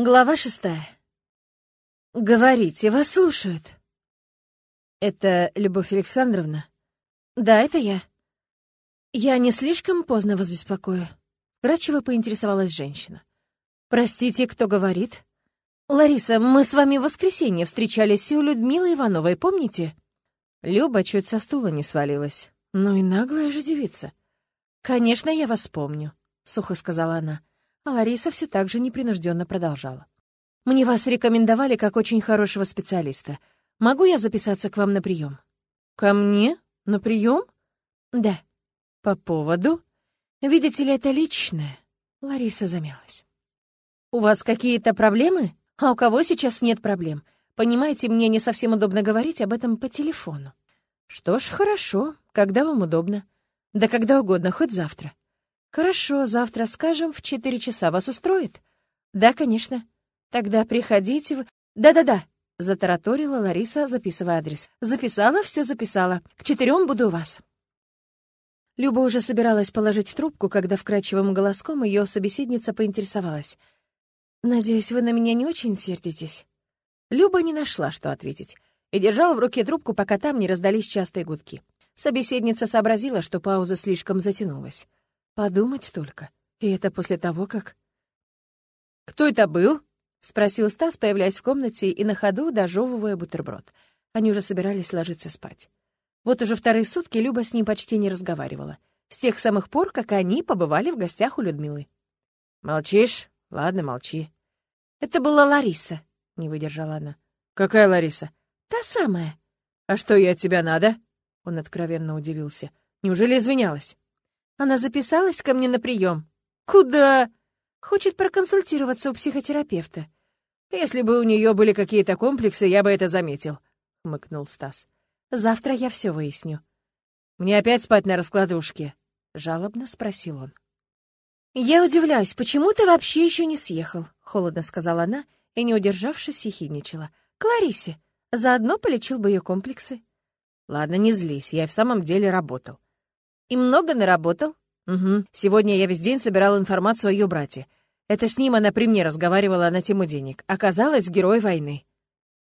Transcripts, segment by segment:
Глава шестая. «Говорите, вас слушают». «Это Любовь Александровна?» «Да, это я». «Я не слишком поздно вас беспокою?» Вкратчиво поинтересовалась женщина. «Простите, кто говорит?» «Лариса, мы с вами в воскресенье встречались у Людмилы Ивановой, помните?» Люба чуть со стула не свалилась. Ну и наглая же девица. «Конечно, я вас помню», — сухо сказала она а Лариса все так же непринужденно продолжала. «Мне вас рекомендовали как очень хорошего специалиста. Могу я записаться к вам на прием?» «Ко мне? На прием?» «Да». «По поводу?» «Видите ли, это личное?» Лариса замялась. «У вас какие-то проблемы? А у кого сейчас нет проблем? Понимаете, мне не совсем удобно говорить об этом по телефону». «Что ж, хорошо. Когда вам удобно?» «Да когда угодно, хоть завтра». «Хорошо, завтра скажем в четыре часа. Вас устроит?» «Да, конечно». «Тогда приходите в...» «Да-да-да», — затараторила Лариса, записывая адрес. «Записала, все записала. К четырем буду у вас». Люба уже собиралась положить трубку, когда вкрадчивым голоском ее собеседница поинтересовалась. «Надеюсь, вы на меня не очень сердитесь?» Люба не нашла, что ответить, и держала в руке трубку, пока там не раздались частые гудки. Собеседница сообразила, что пауза слишком затянулась. Подумать только. И это после того, как... «Кто это был?» — спросил Стас, появляясь в комнате и на ходу дожевывая бутерброд. Они уже собирались ложиться спать. Вот уже вторые сутки Люба с ним почти не разговаривала. С тех самых пор, как они побывали в гостях у Людмилы. «Молчишь? Ладно, молчи». «Это была Лариса», — не выдержала она. «Какая Лариса?» «Та самая». «А что ей от тебя надо?» Он откровенно удивился. «Неужели извинялась?» Она записалась ко мне на прием. Куда? Хочет проконсультироваться у психотерапевта. Если бы у нее были какие-то комплексы, я бы это заметил, хмыкнул Стас. Завтра я все выясню. Мне опять спать на раскладушке? жалобно спросил он. Я удивляюсь, почему ты вообще еще не съехал? холодно сказала она и, не удержавшись, ехидничала. Кларисе, заодно полечил бы ее комплексы. Ладно, не злись, я и в самом деле работал. И много наработал? Угу. Сегодня я весь день собирал информацию о ее брате. Это с ним она при мне разговаривала на тему денег. Оказалось, герой войны.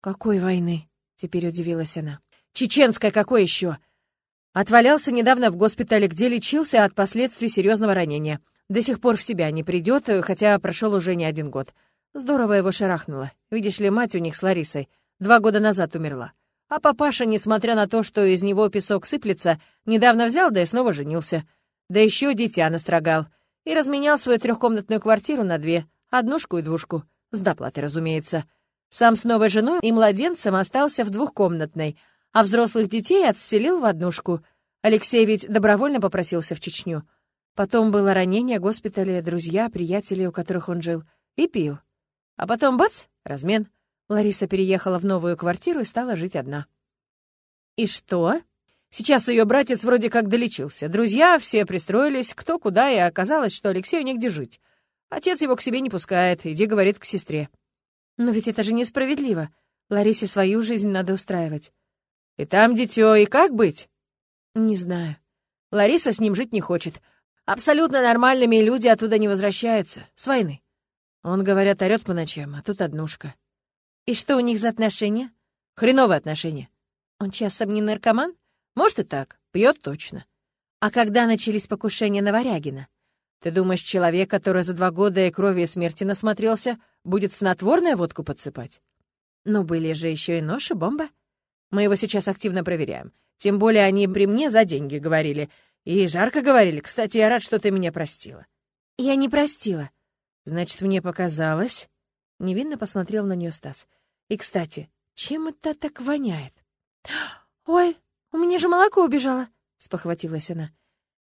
Какой войны? Теперь удивилась она. Чеченской какой еще? Отвалялся недавно в госпитале, где лечился от последствий серьезного ранения. До сих пор в себя не придет, хотя прошел уже не один год. Здорово его шарахнуло. Видишь ли, мать у них с Ларисой два года назад умерла. А папаша, несмотря на то, что из него песок сыплется, недавно взял, да и снова женился. Да еще дитя настрогал. И разменял свою трехкомнатную квартиру на две, однушку и двушку. С доплатой, разумеется. Сам с новой женой и младенцем остался в двухкомнатной, а взрослых детей отселил в однушку. Алексей ведь добровольно попросился в Чечню. Потом было ранение, госпитале, друзья, приятели, у которых он жил, и пил. А потом бац, размен. Лариса переехала в новую квартиру и стала жить одна. «И что?» Сейчас ее братец вроде как долечился. Друзья все пристроились, кто куда, и оказалось, что Алексею негде жить. Отец его к себе не пускает, иди, говорит, к сестре. Но ведь это же несправедливо. Ларисе свою жизнь надо устраивать. И там дитё, и как быть? Не знаю. Лариса с ним жить не хочет. Абсолютно нормальными люди оттуда не возвращаются. С войны. Он, говорят, орёт по ночам, а тут однушка. И что у них за отношения? Хреновые отношения. Он часом не наркоман? Может и так. Пьет точно. А когда начались покушения на Варягина? Ты думаешь, человек, который за два года и крови и смерти насмотрелся, будет снотворное водку подсыпать? Ну, были же еще и нож и бомба. Мы его сейчас активно проверяем. Тем более они при мне за деньги говорили. И жарко говорили. Кстати, я рад, что ты меня простила. Я не простила. Значит, мне показалось... Невинно посмотрел на нее Стас. И, кстати, чем это так воняет? «Ой, у меня же молоко убежало!» — спохватилась она.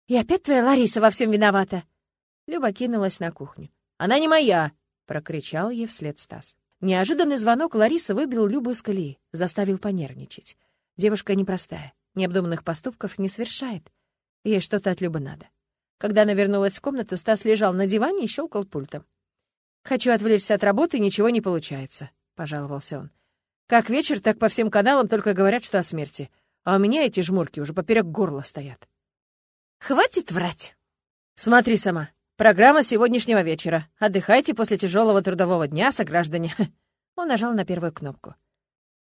«И опять твоя Лариса во всем виновата!» Люба кинулась на кухню. «Она не моя!» — прокричал ей вслед Стас. Неожиданный звонок Ларисы выбил Любу из колеи, заставил понервничать. Девушка непростая, необдуманных поступков не совершает. Ей что-то от Любы надо. Когда она вернулась в комнату, Стас лежал на диване и щелкал пультом. «Хочу отвлечься от работы, ничего не получается», — пожаловался он. «Как вечер, так по всем каналам только говорят, что о смерти. А у меня эти жмурки уже поперек горла стоят». «Хватит врать!» «Смотри сама. Программа сегодняшнего вечера. Отдыхайте после тяжелого трудового дня, сограждане. Он нажал на первую кнопку.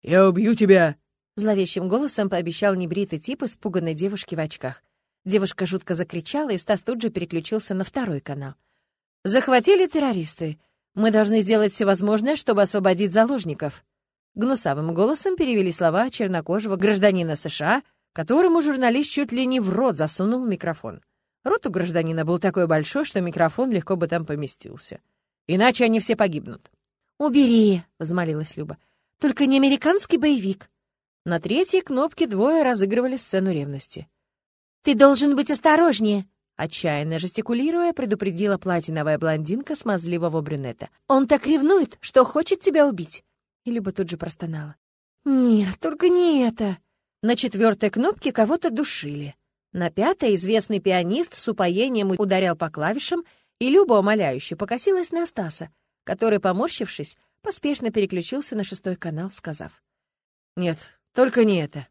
«Я убью тебя!» Зловещим голосом пообещал небритый тип испуганной девушки в очках. Девушка жутко закричала, и Стас тут же переключился на второй канал. «Захватили террористы. Мы должны сделать все возможное, чтобы освободить заложников». Гнусавым голосом перевели слова чернокожего гражданина США, которому журналист чуть ли не в рот засунул микрофон. Рот у гражданина был такой большой, что микрофон легко бы там поместился. Иначе они все погибнут. «Убери!» — взмолилась Люба. «Только не американский боевик!» На третьей кнопке двое разыгрывали сцену ревности. «Ты должен быть осторожнее!» Отчаянно жестикулируя, предупредила платиновая блондинка смазливого брюнета. «Он так ревнует, что хочет тебя убить!» И Люба тут же простонала. «Нет, только не это!» На четвертой кнопке кого-то душили. На пятой известный пианист с упоением ударял по клавишам, и Люба умоляюще покосилась на Стаса, который, поморщившись, поспешно переключился на шестой канал, сказав. «Нет, только не это».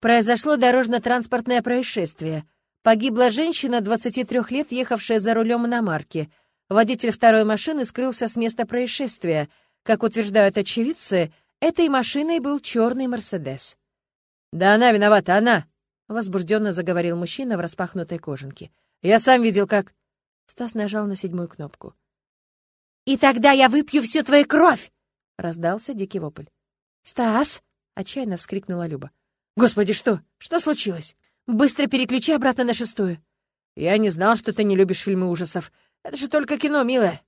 Произошло дорожно-транспортное происшествие. Погибла женщина 23 лет, ехавшая за рулем на марке. Водитель второй машины скрылся с места происшествия. Как утверждают очевидцы, этой машиной был черный «Мерседес». «Да она виновата, она!» Возбужденно заговорил мужчина в распахнутой кожанке. «Я сам видел, как...» Стас нажал на седьмую кнопку. «И тогда я выпью всю твою кровь!» Раздался дикий вопль. «Стас!» — отчаянно вскрикнула Люба. «Господи, что? Что случилось? Быстро переключи обратно на шестую!» «Я не знал, что ты не любишь фильмы ужасов. Это же только кино, милая!»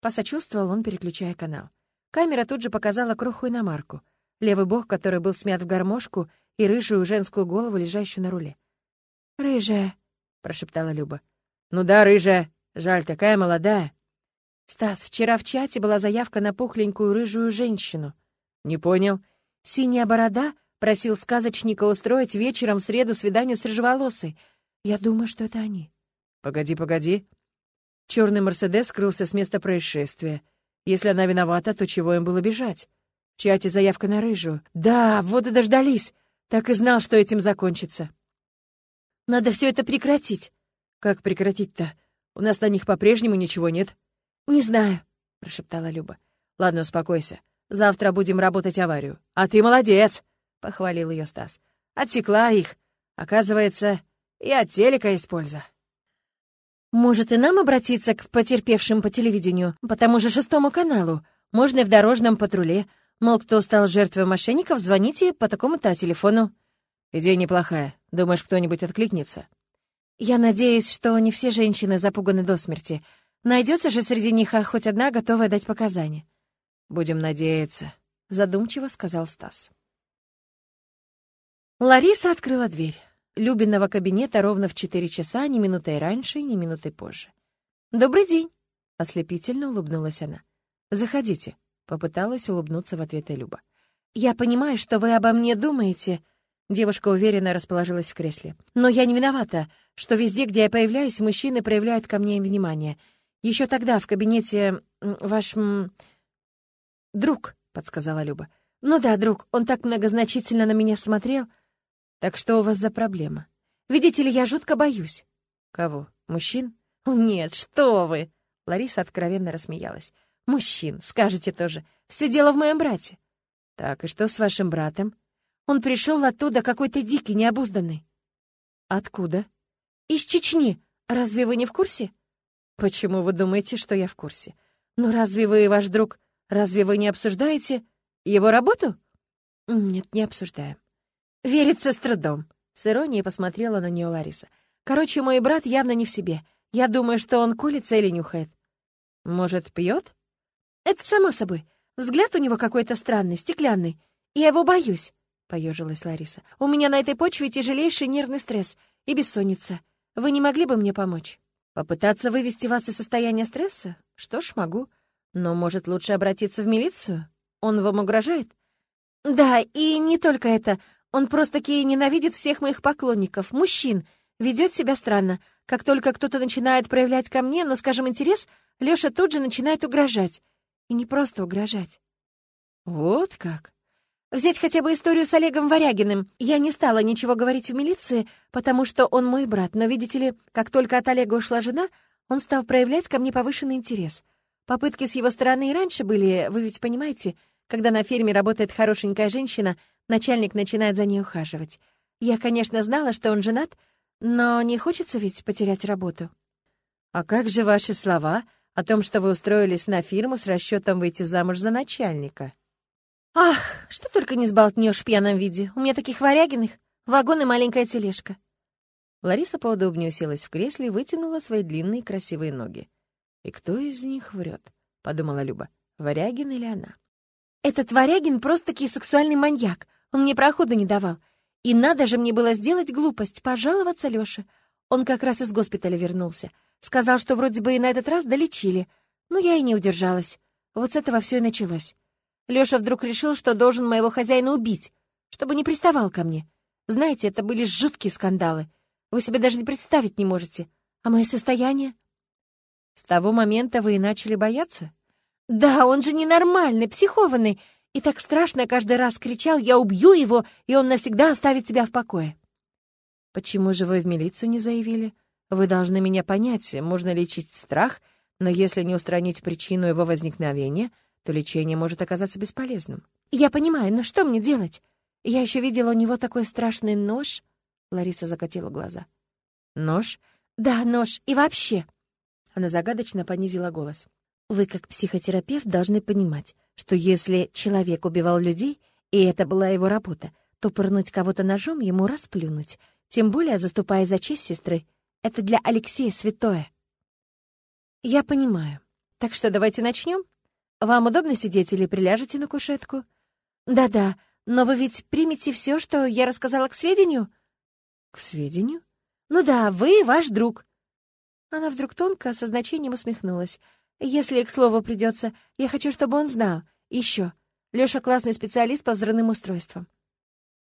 Посочувствовал он, переключая канал. Камера тут же показала кроху иномарку. Левый бок, который был смят в гармошку, и рыжую женскую голову, лежащую на руле. «Рыжая», — прошептала Люба. «Ну да, рыжая. Жаль, такая молодая». «Стас, вчера в чате была заявка на пухленькую рыжую женщину». «Не понял». «Синяя борода просил сказочника устроить вечером в среду свидание с рыжеволосой. Я думаю, что это они». «Погоди, погоди». Черный Мерседес скрылся с места происшествия. Если она виновата, то чего им было бежать? В чате заявка на рыжую. Да, вот и дождались. Так и знал, что этим закончится. Надо все это прекратить. Как прекратить-то? У нас на них по-прежнему ничего нет. Не знаю, прошептала Люба. Ладно, успокойся. Завтра будем работать аварию. А ты молодец, похвалил ее Стас. Отсекла их. Оказывается, и от телека есть польза. Может, и нам обратиться к потерпевшим по телевидению, по тому же шестому каналу? Можно и в дорожном патруле. Мол, кто стал жертвой мошенников, звоните по такому-то телефону. Идея неплохая. Думаешь, кто-нибудь откликнется? Я надеюсь, что не все женщины запуганы до смерти. Найдется же среди них а хоть одна, готовая дать показания. Будем надеяться, задумчиво сказал Стас. Лариса открыла дверь. Любиного кабинета ровно в четыре часа, ни минутой раньше, ни минутой позже. «Добрый день!» — ослепительно улыбнулась она. «Заходите». Попыталась улыбнуться в ответ Люба. «Я понимаю, что вы обо мне думаете...» Девушка уверенно расположилась в кресле. «Но я не виновата, что везде, где я появляюсь, мужчины проявляют ко мне внимание. Еще тогда в кабинете ваш... друг», — подсказала Люба. «Ну да, друг, он так многозначительно на меня смотрел. Так что у вас за проблема? Видите ли, я жутко боюсь». «Кого? Мужчин?» «Нет, что вы!» Лариса откровенно рассмеялась. Мужчин, скажете тоже. Все дело в моем брате. Так, и что с вашим братом? Он пришел оттуда какой-то дикий, необузданный. Откуда? Из Чечни. Разве вы не в курсе? Почему вы думаете, что я в курсе? Ну разве вы и ваш друг, разве вы не обсуждаете его работу? Нет, не обсуждаем. Верится с трудом. С иронией посмотрела на нее Лариса. Короче, мой брат явно не в себе. Я думаю, что он колется или нюхает. Может, пьет? «Это само собой. Взгляд у него какой-то странный, стеклянный. Я его боюсь», — поежилась Лариса. «У меня на этой почве тяжелейший нервный стресс и бессонница. Вы не могли бы мне помочь? Попытаться вывести вас из состояния стресса? Что ж, могу. Но, может, лучше обратиться в милицию? Он вам угрожает?» «Да, и не только это. Он просто-таки ненавидит всех моих поклонников, мужчин. Ведет себя странно. Как только кто-то начинает проявлять ко мне, ну, скажем, интерес, Лёша тут же начинает угрожать. И не просто угрожать. Вот как? Взять хотя бы историю с Олегом Варягиным. Я не стала ничего говорить в милиции, потому что он мой брат, но, видите ли, как только от Олега ушла жена, он стал проявлять ко мне повышенный интерес. Попытки с его стороны и раньше были, вы ведь понимаете, когда на ферме работает хорошенькая женщина, начальник начинает за ней ухаживать. Я, конечно, знала, что он женат, но не хочется ведь потерять работу. А как же ваши слова о том, что вы устроились на фирму с расчетом выйти замуж за начальника? Ах, что только не сболтнешь в пьяном виде. У меня таких варягиных. Вагон и маленькая тележка. Лариса поудобнее уселась в кресле и вытянула свои длинные красивые ноги. «И кто из них врет?» — подумала Люба. «Варягин или она?» «Этот Варягин просто-таки сексуальный маньяк. Он мне проходу не давал. И надо же мне было сделать глупость, пожаловаться Лёше. Он как раз из госпиталя вернулся. Сказал, что вроде бы и на этот раз долечили. Но я и не удержалась. Вот с этого все и началось. Лёша вдруг решил, что должен моего хозяина убить, чтобы не приставал ко мне. Знаете, это были жуткие скандалы. Вы себе даже не представить не можете. А мое состояние? С того момента вы и начали бояться? Да, он же ненормальный, психованный. И так страшно каждый раз кричал, я убью его, и он навсегда оставит тебя в покое. Почему же вы в милицию не заявили? Вы должны меня понять, можно лечить страх, но если не устранить причину его возникновения — то лечение может оказаться бесполезным. «Я понимаю, но что мне делать? Я еще видела у него такой страшный нож». Лариса закатила глаза. «Нож?» «Да, нож. И вообще...» Она загадочно понизила голос. «Вы, как психотерапевт, должны понимать, что если человек убивал людей, и это была его работа, то пырнуть кого-то ножом ему расплюнуть, тем более заступая за честь сестры. Это для Алексея святое». «Я понимаю. Так что давайте начнем?» Вам удобно сидеть или приляжете на кушетку? Да-да, но вы ведь примете все, что я рассказала к сведению? К сведению? Ну да, вы и ваш друг. Она вдруг тонко, со значением усмехнулась. Если к слову придется, я хочу, чтобы он знал. Еще. Лёша классный специалист по взрывным устройствам.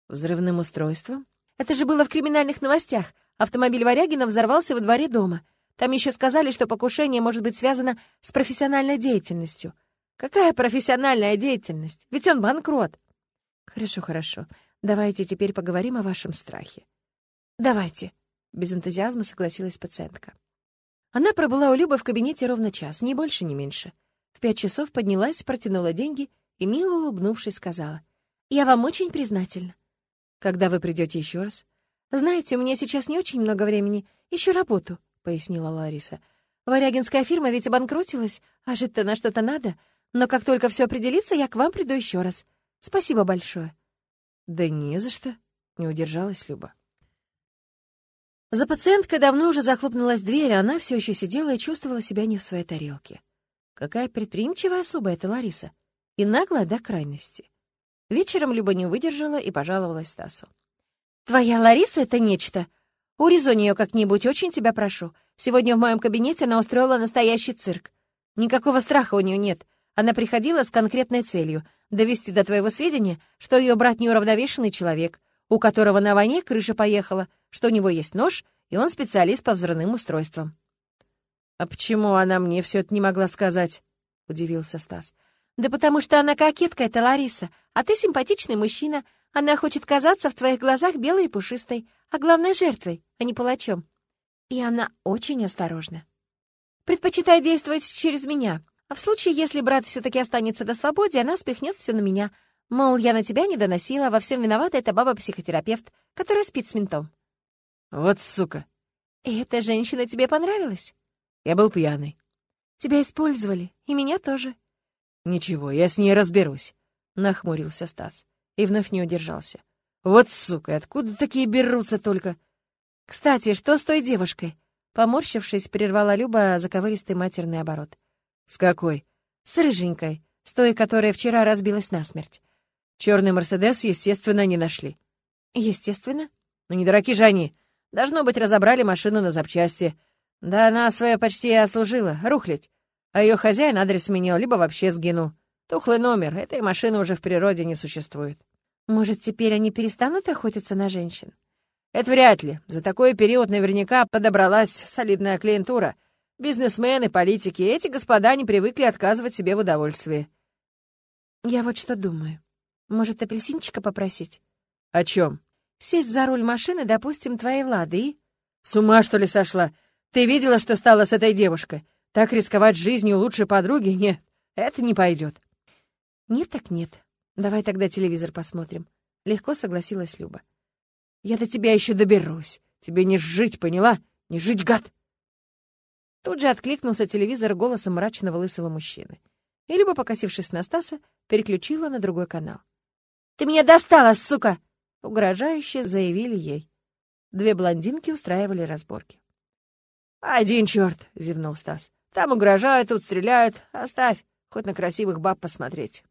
Взрывным устройствам? Это же было в криминальных новостях. Автомобиль Варягина взорвался во дворе дома. Там еще сказали, что покушение может быть связано с профессиональной деятельностью. Какая профессиональная деятельность? Ведь он банкрот. Хорошо, хорошо. Давайте теперь поговорим о вашем страхе. Давайте. Без энтузиазма согласилась пациентка. Она пробыла у Любы в кабинете ровно час, ни больше, ни меньше. В пять часов поднялась, протянула деньги и, мило улыбнувшись, сказала. «Я вам очень признательна». «Когда вы придете еще раз?» «Знаете, у меня сейчас не очень много времени. Ищу работу», — пояснила Лариса. «Варягинская фирма ведь обанкротилась, а жить-то на что-то надо. Но как только все определится, я к вам приду еще раз. Спасибо большое». «Да не за что», — не удержалась Люба. За пациенткой давно уже захлопнулась дверь, а она все еще сидела и чувствовала себя не в своей тарелке. Какая предприимчивая особа эта Лариса. И наглая до крайности. Вечером Люба не выдержала и пожаловалась Стасу. «Твоя Лариса — это нечто. Урезонь ее как-нибудь, очень тебя прошу. Сегодня в моем кабинете она устроила настоящий цирк. Никакого страха у нее нет. Она приходила с конкретной целью — довести до твоего сведения, что ее брат неуравновешенный человек, у которого на войне крыша поехала, что у него есть нож, и он специалист по взрывным устройствам. «А почему она мне все это не могла сказать?» — удивился Стас. «Да потому что она кокетка, это Лариса, а ты симпатичный мужчина. Она хочет казаться в твоих глазах белой и пушистой, а главной жертвой, а не палачом. И она очень осторожна. Предпочитает действовать через меня, а в случае, если брат все-таки останется на свободе, она спихнет все на меня. Мол, я на тебя не доносила, во всем виновата эта баба-психотерапевт, которая спит с ментом. Вот сука. И эта женщина тебе понравилась? Я был пьяный. Тебя использовали, и меня тоже. Ничего, я с ней разберусь, нахмурился Стас и вновь не удержался. Вот сука, откуда такие берутся только? Кстати, что с той девушкой? Поморщившись, прервала Люба заковыристый матерный оборот. «С какой?» «С рыженькой, с той, которая вчера разбилась насмерть». Черный Мерседес, естественно, не нашли. Естественно. Ну не дураки же они. Должно быть, разобрали машину на запчасти. Да она свое почти отслужила, рухлить. А ее хозяин адрес сменил, либо вообще сгинул. Тухлый номер, этой машины уже в природе не существует. Может, теперь они перестанут охотиться на женщин? Это вряд ли. За такой период наверняка подобралась солидная клиентура — Бизнесмены, политики, эти господа не привыкли отказывать себе в удовольствии. Я вот что думаю. Может, апельсинчика попросить? О чем? Сесть за руль машины, допустим, твоей Лады и... С ума, что ли, сошла? Ты видела, что стало с этой девушкой? Так рисковать жизнью лучшей подруги? Нет, это не пойдет. Нет так нет. Давай тогда телевизор посмотрим. Легко согласилась Люба. Я до тебя еще доберусь. Тебе не жить, поняла? Не жить, гад! Тут же откликнулся телевизор голосом мрачного лысого мужчины. И Люба, покосившись на Стаса, переключила на другой канал. «Ты меня достала, сука!» — угрожающе заявили ей. Две блондинки устраивали разборки. «Один черт!» — зевнул Стас. «Там угрожают, тут стреляют. Оставь, хоть на красивых баб посмотреть».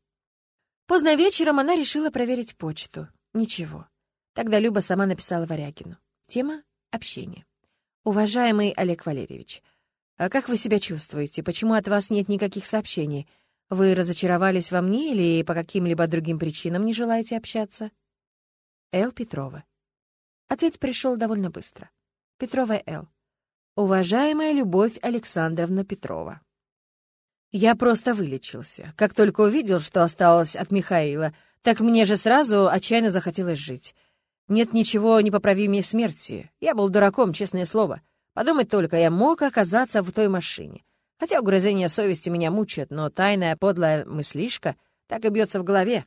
Поздно вечером она решила проверить почту. Ничего. Тогда Люба сама написала Варягину. Тема — общение. «Уважаемый Олег Валерьевич, а как вы себя чувствуете? Почему от вас нет никаких сообщений? Вы разочаровались во мне или по каким-либо другим причинам не желаете общаться?» Эл Петрова. Ответ пришел довольно быстро. Петрова Эл. «Уважаемая Любовь Александровна Петрова». Я просто вылечился. Как только увидел, что осталось от Михаила, так мне же сразу отчаянно захотелось жить. Нет ничего непоправимее смерти. Я был дураком, честное слово. Подумать только, я мог оказаться в той машине. Хотя угрызения совести меня мучают, но тайная подлая мыслишка так и бьется в голове.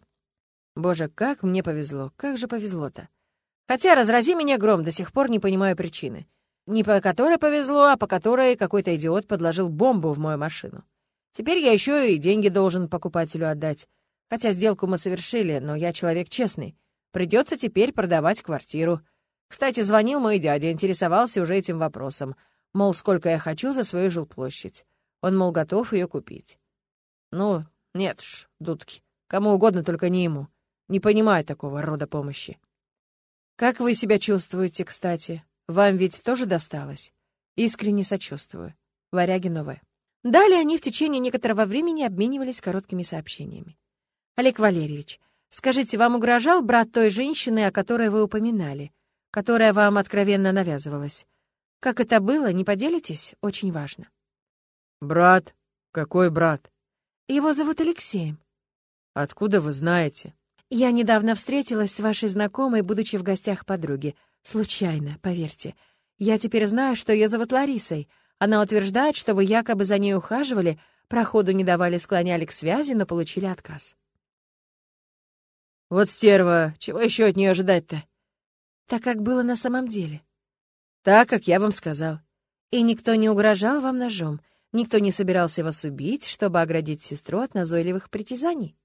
Боже, как мне повезло, как же повезло-то. Хотя, разрази меня гром, до сих пор не понимаю причины. Не по которой повезло, а по которой какой-то идиот подложил бомбу в мою машину. Теперь я еще и деньги должен покупателю отдать. Хотя сделку мы совершили, но я человек честный. Придется теперь продавать квартиру. Кстати, звонил мой дядя, интересовался уже этим вопросом. Мол, сколько я хочу за свою жилплощадь. Он, мол, готов ее купить. Ну, нет уж, дудки. Кому угодно, только не ему. Не понимаю такого рода помощи. Как вы себя чувствуете, кстати? Вам ведь тоже досталось? Искренне сочувствую. Варягин. Далее они в течение некоторого времени обменивались короткими сообщениями. «Олег Валерьевич, скажите, вам угрожал брат той женщины, о которой вы упоминали, которая вам откровенно навязывалась? Как это было, не поделитесь? Очень важно». «Брат? Какой брат?» «Его зовут Алексеем». «Откуда вы знаете?» «Я недавно встретилась с вашей знакомой, будучи в гостях подруги. Случайно, поверьте. Я теперь знаю, что ее зовут Ларисой, она утверждает, что вы якобы за ней ухаживали, проходу не давали, склоняли к связи, но получили отказ. Вот стерва, чего еще от нее ожидать-то? Так как было на самом деле. Так, как я вам сказал. И никто не угрожал вам ножом, никто не собирался вас убить, чтобы оградить сестру от назойливых притязаний.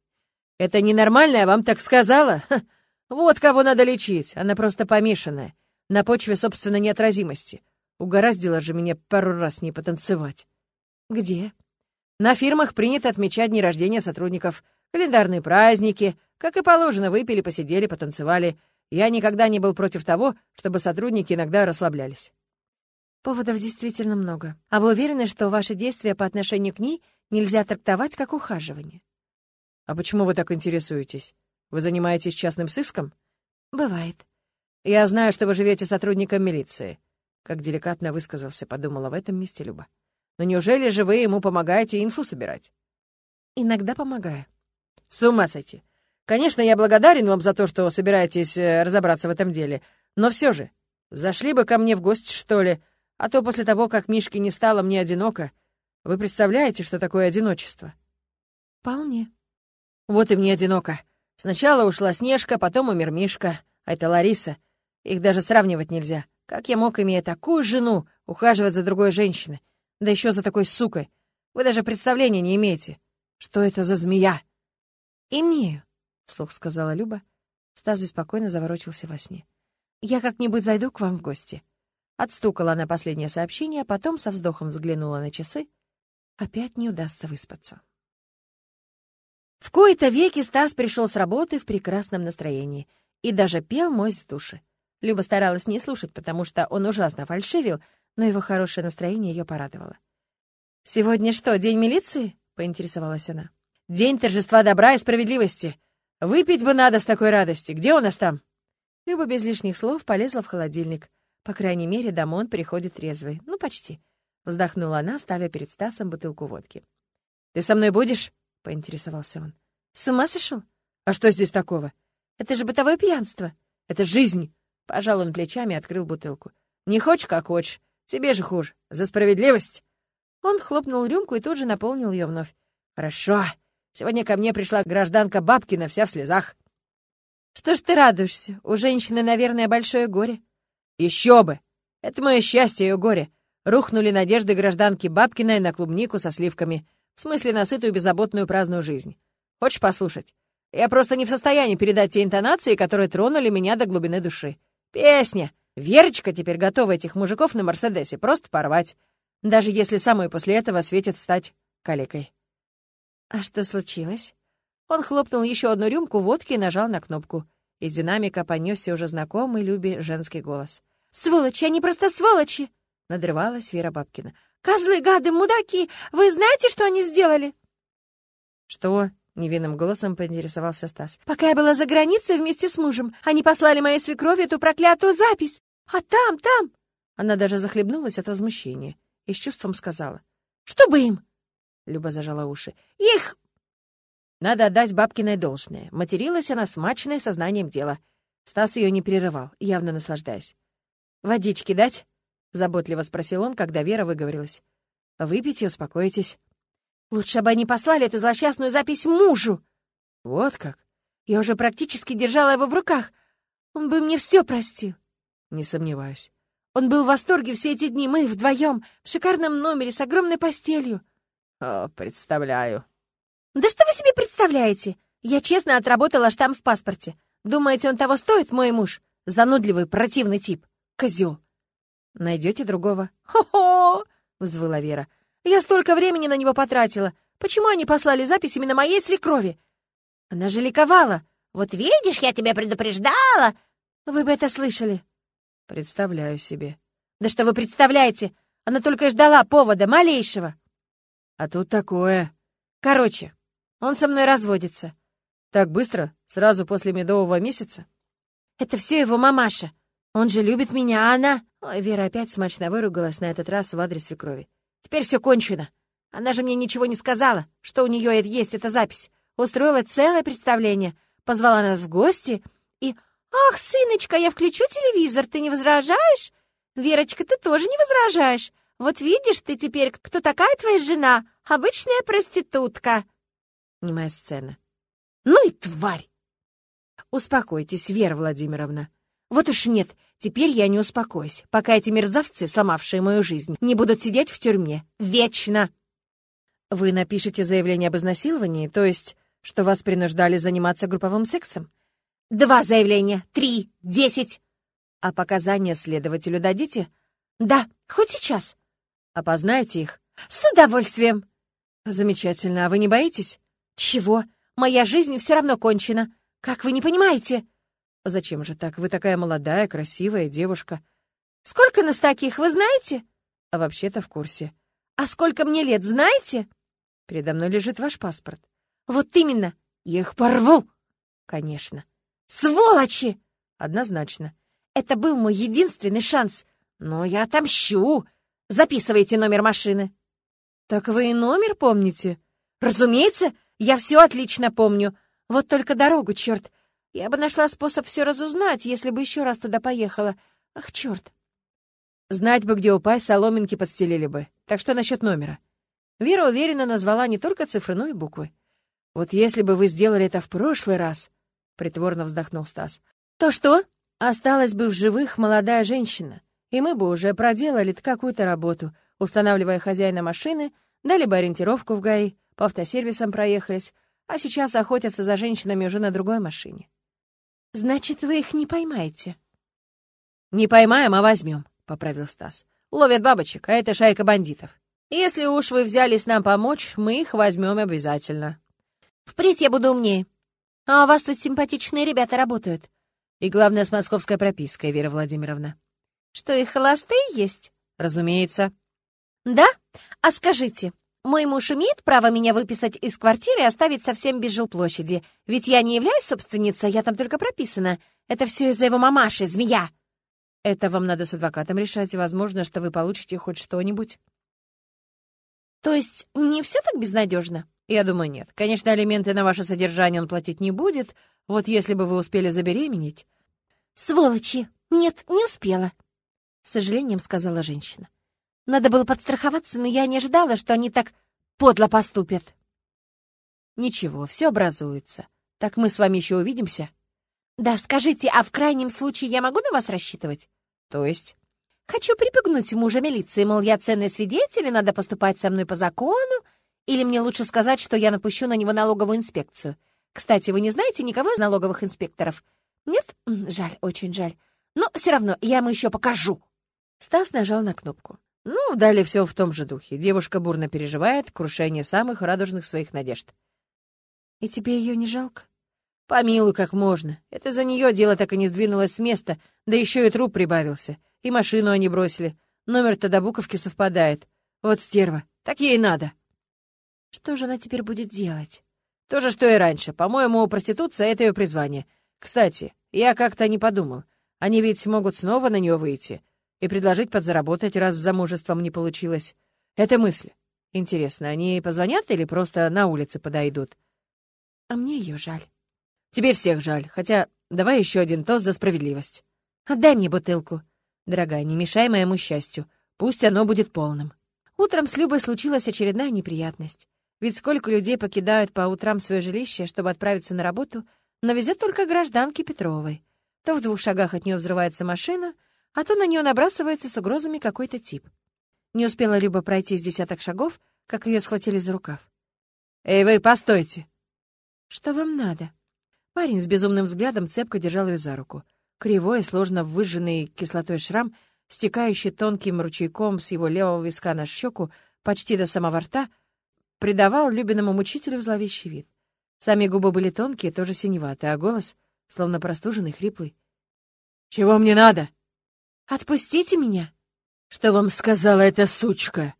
Это ненормальная вам так сказала? Ха, вот кого надо лечить, она просто помешанная, на почве собственной неотразимости. Угораздило же меня пару раз не потанцевать. Где? На фирмах принято отмечать дни рождения сотрудников, календарные праздники. Как и положено, выпили, посидели, потанцевали. Я никогда не был против того, чтобы сотрудники иногда расслаблялись. Поводов действительно много. А вы уверены, что ваши действия по отношению к ней нельзя трактовать как ухаживание? А почему вы так интересуетесь? Вы занимаетесь частным сыском? Бывает. Я знаю, что вы живете сотрудником милиции. Как деликатно высказался, подумала в этом месте Люба. Но неужели же вы ему помогаете инфу собирать? Иногда помогаю. С ума сойти. Конечно, я благодарен вам за то, что собираетесь э, разобраться в этом деле, но все же, зашли бы ко мне в гости, что ли, а то после того, как Мишки не стало мне одиноко, вы представляете, что такое одиночество? Вполне. Вот и мне одиноко. Сначала ушла Снежка, потом умер Мишка, а это Лариса. Их даже сравнивать нельзя. Как я мог, имея такую жену, ухаживать за другой женщиной? Да еще за такой сукой. Вы даже представления не имеете. Что это за змея? «Имею», — вслух сказала Люба. Стас беспокойно заворочился во сне. «Я как-нибудь зайду к вам в гости». Отстукала она последнее сообщение, а потом со вздохом взглянула на часы. Опять не удастся выспаться. В кои-то веки Стас пришел с работы в прекрасном настроении и даже пел мой с души. Люба старалась не слушать, потому что он ужасно фальшивил, но его хорошее настроение ее порадовало. «Сегодня что, день милиции?» — поинтересовалась она. «День торжества добра и справедливости. Выпить бы надо с такой радости. Где у нас там?» Люба без лишних слов полезла в холодильник. По крайней мере, домой он приходит трезвый. Ну, почти. Вздохнула она, ставя перед Стасом бутылку водки. «Ты со мной будешь?» — поинтересовался он. «С ума сошел? А что здесь такого? Это же бытовое пьянство. Это жизнь. Пожал он плечами и открыл бутылку. Не хочешь, как хочешь. Тебе же хуже. За справедливость. Он хлопнул рюмку и тут же наполнил ее вновь. Хорошо. Сегодня ко мне пришла гражданка Бабкина, вся в слезах. Что ж ты радуешься? У женщины, наверное, большое горе. Еще бы! Это мое счастье, ее горе. Рухнули надежды гражданки Бабкиной на клубнику со сливками. В смысле, на сытую, беззаботную, праздную жизнь. Хочешь послушать? Я просто не в состоянии передать те интонации, которые тронули меня до глубины души. Песня! Верочка теперь готова этих мужиков на Мерседесе просто порвать. Даже если самой после этого светит стать калекой. А что случилось? Он хлопнул еще одну рюмку водки и нажал на кнопку. Из динамика понесся уже знакомый Любе женский голос. «Сволочи, они просто сволочи!» — надрывалась Вера Бабкина. «Козлы, гады, мудаки! Вы знаете, что они сделали?» «Что?» — невинным голосом поинтересовался Стас. «Пока я была за границей вместе с мужем, они послали моей свекрови эту проклятую запись. А там, там...» Она даже захлебнулась от возмущения и с чувством сказала. «Что бы им?» Люба зажала уши. «Их надо отдать бабкиной должное. Материлась она смачной сознанием дела. Стас ее не перерывал, явно наслаждаясь. «Водички дать?» — заботливо спросил он, когда Вера выговорилась. «Выпейте, успокойтесь». «Лучше бы они послали эту злосчастную запись мужу!» «Вот как?» «Я уже практически держала его в руках. Он бы мне все простил». «Не сомневаюсь». Он был в восторге все эти дни, мы вдвоем, в шикарном номере с огромной постелью. «О, представляю», «Да что вы себе представляете? Я честно отработала штамп в паспорте. Думаете, он того стоит, мой муж? Занудливый, противный тип. Козел. Найдете другого?» «Хо-хо!» — взвыла Вера. «Я столько времени на него потратила. Почему они послали запись именно моей свекрови? Она же ликовала. Вот видишь, я тебя предупреждала. Вы бы это слышали?» «Представляю себе». «Да что вы представляете? Она только и ждала повода, малейшего». «А тут такое...» «Короче, он со мной разводится. Так быстро? Сразу после медового месяца? Это все его мамаша. Он же любит меня, а она... Ой, Вера опять смачно выругалась на этот раз в адрес свекрови. Теперь все кончено. Она же мне ничего не сказала, что у нее есть эта запись. Устроила целое представление. Позвала нас в гости и... «Ах, сыночка, я включу телевизор, ты не возражаешь? Верочка, ты тоже не возражаешь? Вот видишь ты теперь, кто такая твоя жена? Обычная проститутка!» Немая сцена. «Ну и тварь!» «Успокойтесь, Вера Владимировна. Вот уж нет, теперь я не успокоюсь, пока эти мерзавцы, сломавшие мою жизнь, не будут сидеть в тюрьме. Вечно!» «Вы напишете заявление об изнасиловании, то есть, что вас принуждали заниматься групповым сексом?» «Два заявления, три, десять!» «А показания следователю дадите?» «Да, хоть сейчас». «Опознаете их?» «С удовольствием!» «Замечательно. А вы не боитесь?» «Чего? Моя жизнь все равно кончена. Как вы не понимаете?» «Зачем же так? Вы такая молодая, красивая девушка». «Сколько нас таких, вы знаете?» «А вообще-то в курсе». «А сколько мне лет, знаете?» «Передо мной лежит ваш паспорт». «Вот именно. Я их порву!» «Конечно». «Сволочи!» «Однозначно». «Это был мой единственный шанс. Но я отомщу. Записывайте номер машины». «Так вы и номер помните?» «Разумеется, я все отлично помню. Вот только дорогу, черт. Я бы нашла способ все разузнать, если бы еще раз туда поехала. Ах, черт!» «Знать бы, где упасть, соломинки подстелили бы. Так что насчет номера?» Вера уверенно назвала не только цифры, но и буквы. «Вот если бы вы сделали это в прошлый раз...» — притворно вздохнул Стас. «То что?» «Осталась бы в живых молодая женщина, и мы бы уже проделали какую-то работу, устанавливая хозяина машины, дали бы ориентировку в ГАИ, по автосервисам проехались, а сейчас охотятся за женщинами уже на другой машине. «Значит, вы их не поймаете?» «Не поймаем, а возьмем», — поправил Стас. «Ловят бабочек, а это шайка бандитов. Если уж вы взялись нам помочь, мы их возьмем обязательно». «Впредь я буду умнее. А у вас тут симпатичные ребята работают». «И главное, с московской пропиской, Вера Владимировна». «Что, и холостые есть?» «Разумеется». «Да? А скажите, мой муж имеет право меня выписать из квартиры и оставить совсем без жилплощади? Ведь я не являюсь собственницей, я там только прописана. Это все из-за его мамаши, змея!» «Это вам надо с адвокатом решать, возможно, что вы получите хоть что-нибудь». «То есть не все так безнадежно? Я думаю, нет. Конечно, алименты на ваше содержание он платить не будет. Вот если бы вы успели забеременеть... «Сволочи! Нет, не успела!» — с сожалением сказала женщина. «Надо было подстраховаться, но я не ожидала, что они так подло поступят». «Ничего, все образуется. Так мы с вами еще увидимся?» «Да, скажите, а в крайнем случае я могу на вас рассчитывать?» «То есть?» «Хочу припугнуть мужа милиции, мол, я ценный свидетель, и надо поступать со мной по закону, или мне лучше сказать, что я напущу на него налоговую инспекцию. Кстати, вы не знаете никого из налоговых инспекторов? Нет? Жаль, очень жаль. Но все равно я ему еще покажу». Стас нажал на кнопку. Ну, далее все в том же духе. Девушка бурно переживает крушение самых радужных своих надежд. «И тебе ее не жалко?» «Помилуй, как можно. Это за нее дело так и не сдвинулось с места, да еще и труп прибавился. И машину они бросили. Номер-то до буковки совпадает. Вот стерва. Так ей надо». «Что же она теперь будет делать?» «То же, что и раньше. По-моему, проституция — это ее призвание. Кстати, я как-то не подумал. Они ведь могут снова на нее выйти и предложить подзаработать, раз с замужеством не получилось. Это мысль. Интересно, они позвонят или просто на улице подойдут?» «А мне ее жаль». Тебе всех жаль, хотя давай еще один тост за справедливость. Отдай мне бутылку. Дорогая, не мешай моему счастью. Пусть оно будет полным. Утром с Любой случилась очередная неприятность. Ведь сколько людей покидают по утрам свое жилище, чтобы отправиться на работу, но везет только гражданке Петровой. То в двух шагах от нее взрывается машина, а то на нее набрасывается с угрозами какой-то тип. Не успела Люба пройти с десяток шагов, как ее схватили за рукав. «Эй, вы, постойте!» «Что вам надо?» Парень с безумным взглядом цепко держал ее за руку. Кривой, сложно выжженный кислотой шрам, стекающий тонким ручейком с его левого виска на щеку почти до самого рта, придавал Любиному мучителю зловещий вид. Сами губы были тонкие, тоже синеватые, а голос, словно простуженный, хриплый. «Чего мне надо?» «Отпустите меня!» «Что вам сказала эта сучка?»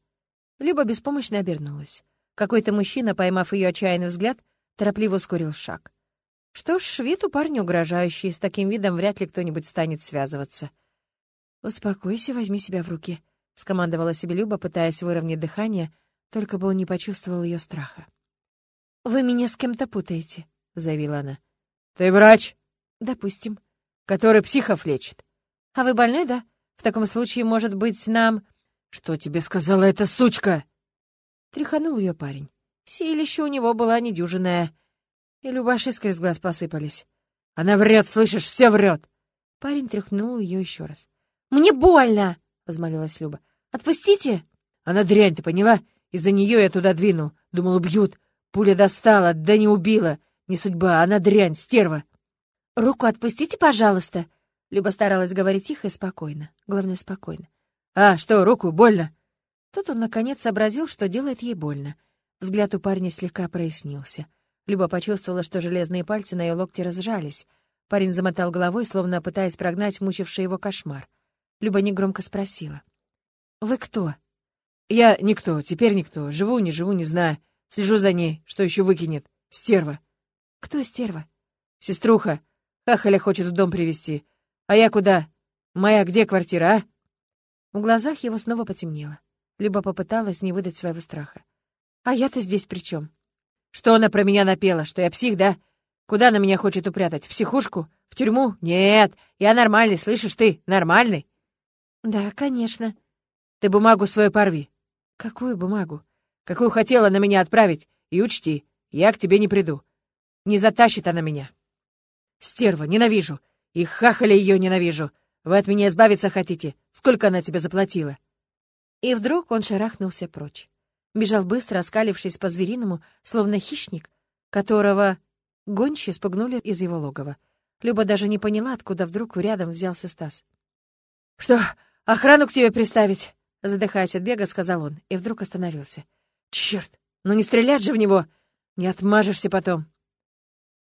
Люба беспомощно обернулась. Какой-то мужчина, поймав ее отчаянный взгляд, торопливо ускорил шаг. Что ж, вид у парня угрожающий, с таким видом вряд ли кто-нибудь станет связываться. «Успокойся, возьми себя в руки», — скомандовала себе Люба, пытаясь выровнять дыхание, только бы он не почувствовал ее страха. «Вы меня с кем-то путаете», — заявила она. «Ты врач?» «Допустим». «Который психов лечит». «А вы больной, да? В таком случае, может быть, нам...» «Что тебе сказала эта сучка?» Тряханул ее парень. Силища у него была недюжинная и Любаши с глаз посыпались. «Она врет, слышишь, все врет!» Парень тряхнул ее еще раз. «Мне больно!» — возмолилась Люба. «Отпустите!» «Она дрянь, ты поняла? Из-за нее я туда двинул. Думал, убьют. Пуля достала, да не убила. Не судьба, она дрянь, стерва!» «Руку отпустите, пожалуйста!» Люба старалась говорить тихо и спокойно. Главное, спокойно. «А, что, руку? Больно?» Тут он, наконец, сообразил, что делает ей больно. Взгляд у парня слегка прояснился. Люба почувствовала, что железные пальцы на ее локте разжались. Парень замотал головой, словно пытаясь прогнать мучивший его кошмар. Люба негромко спросила. «Вы кто?» «Я никто, теперь никто. Живу, не живу, не знаю. Слежу за ней. Что еще выкинет? Стерва». «Кто стерва?» «Сеструха. Хахаля хочет в дом привезти. А я куда? Моя где квартира, а?» В глазах его снова потемнело. Люба попыталась не выдать своего страха. «А я-то здесь при чем? Что она про меня напела? Что я псих, да? Куда она меня хочет упрятать? В психушку? В тюрьму? Нет, я нормальный, слышишь ты? Нормальный. Да, конечно. Ты бумагу свою порви. Какую бумагу? Какую хотела на меня отправить. И учти, я к тебе не приду. Не затащит она меня. Стерва, ненавижу. И хахали ее ненавижу. Вы от меня избавиться хотите? Сколько она тебе заплатила? И вдруг он шарахнулся прочь. Бежал быстро, оскалившись по-звериному, словно хищник, которого гончие спугнули из его логова. Люба даже не поняла, откуда вдруг рядом взялся Стас. «Что, охрану к тебе приставить?» Задыхаясь от бега, сказал он, и вдруг остановился. «Черт, ну не стрелять же в него! Не отмажешься потом!»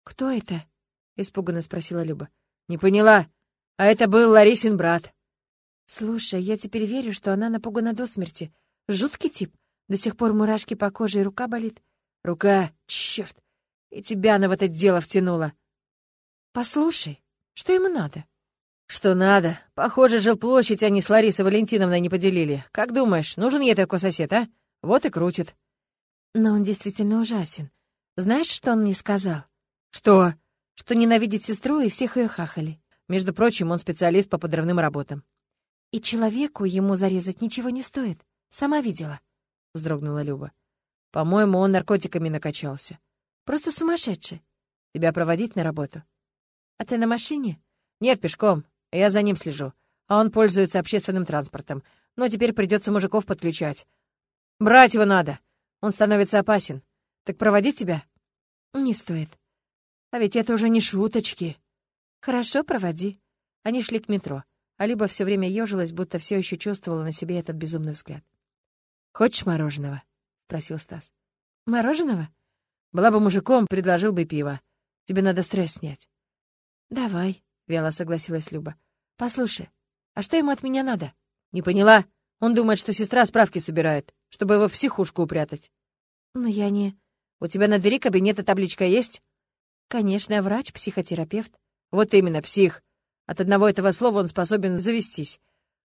«Кто это?» — испуганно спросила Люба. «Не поняла. А это был Ларисин брат». «Слушай, я теперь верю, что она напугана до смерти. Жуткий тип. До сих пор мурашки по коже и рука болит. Рука, черт, и тебя она в это дело втянула. Послушай, что ему надо? Что надо? Похоже, жилплощадь они с Ларисой Валентиновной не поделили. Как думаешь, нужен ей такой сосед, а? Вот и крутит. Но он действительно ужасен. Знаешь, что он мне сказал? Что? Что ненавидит сестру и всех ее хахали. Между прочим, он специалист по подрывным работам. И человеку ему зарезать ничего не стоит. Сама видела. Вздрогнула Люба. По-моему, он наркотиками накачался. Просто сумасшедший. Тебя проводить на работу? А ты на машине? Нет, пешком. Я за ним слежу. А он пользуется общественным транспортом. Но теперь придется мужиков подключать. Брать его надо. Он становится опасен. Так проводить тебя? Не стоит. А ведь это уже не шуточки. Хорошо, проводи. Они шли к метро, а Люба все время ежилась, будто все еще чувствовала на себе этот безумный взгляд. «Хочешь мороженого?» — спросил Стас. «Мороженого?» «Была бы мужиком, предложил бы пиво. Тебе надо стресс снять». «Давай», — вяло согласилась Люба. «Послушай, а что ему от меня надо?» «Не поняла. Он думает, что сестра справки собирает, чтобы его в психушку упрятать». «Но я не...» «У тебя на двери кабинета табличка есть?» «Конечно, врач, психотерапевт». Вот именно, псих. От одного этого слова он способен завестись.